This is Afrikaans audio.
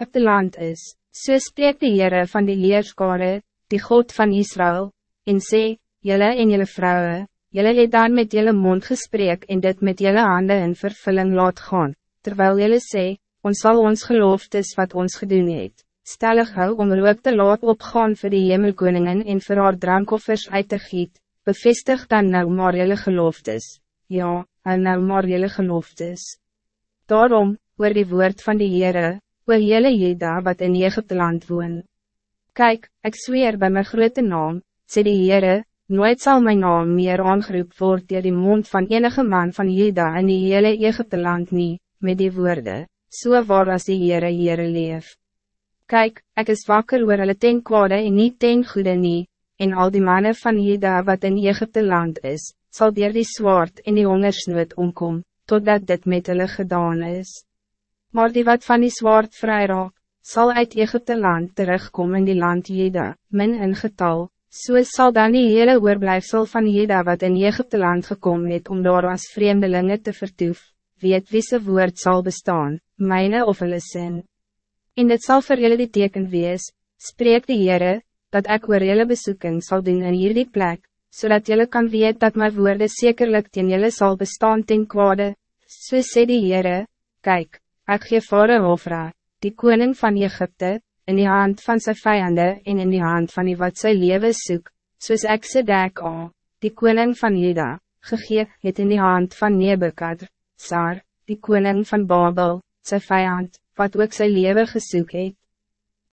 op de land is, so spreek die Heere van die leerskare, die God van Israël, en sê, jylle en jylle vrouwen, jylle het dan met jylle mond gesprek en dit met jylle handen in vervulling laat gaan, terwijl jylle sê, ons zal ons gelooftes wat ons gedoen het, stellig hou om rook te laat opgaan voor die hemelkoningen en vir haar drankoffers uit te giet, bevestig dan nou maar jylle gelooftes, ja, en nou maar jylle gelooftes. Daarom, oor die woord van die Heere, oor jylle Jeda wat in Egypte land woon. Kijk, ik zweer bij mijn grote naam, sê die Heere, nooit zal mijn naam meer aangeroep word dier die mond van enige man van Jeda in die hele Egypte land nie, met die woorden, so waar as die Heere Heere leef. Kijk, ik is wakker oor hulle ten kwade en niet ten goede nie, en al die mannen van Jeda wat in Egypte land is, zal dier die zwaard in die hongersnood omkom, totdat dit met hulle gedaan is. Maar die wat van die zwaard vrij raak, zal uit Egypte land terugkomen in die land Jeda, min in getal, so sal dan die hele oorblijfsel van Jeda wat in Egypte land gekomen het om daar als vreemdelinge te vertoef, weet wie se woord zal bestaan, mijne of hulle sin. En dit zal vir julle die teken wees, spreek die Heere, dat ik oor julle besoeking sal doen in hierdie plek, zodat jullie kan weten dat mijn woorden zekerlijk ten jullie zal bestaan ten kwade, so sê die Heere, kijk, Ik geef voor Hofra, die koning van Egypte, in die hand van zijn vijanden en in die hand van die wat sy leven soek, soos ek se dek al, die koning van Juda, gegeef het in die hand van Nebekadr, Sar, die koning van Babel, zijn vijand, wat ook zijn leven gesoek het.